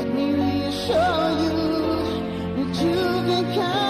Let me reassure you that you can count.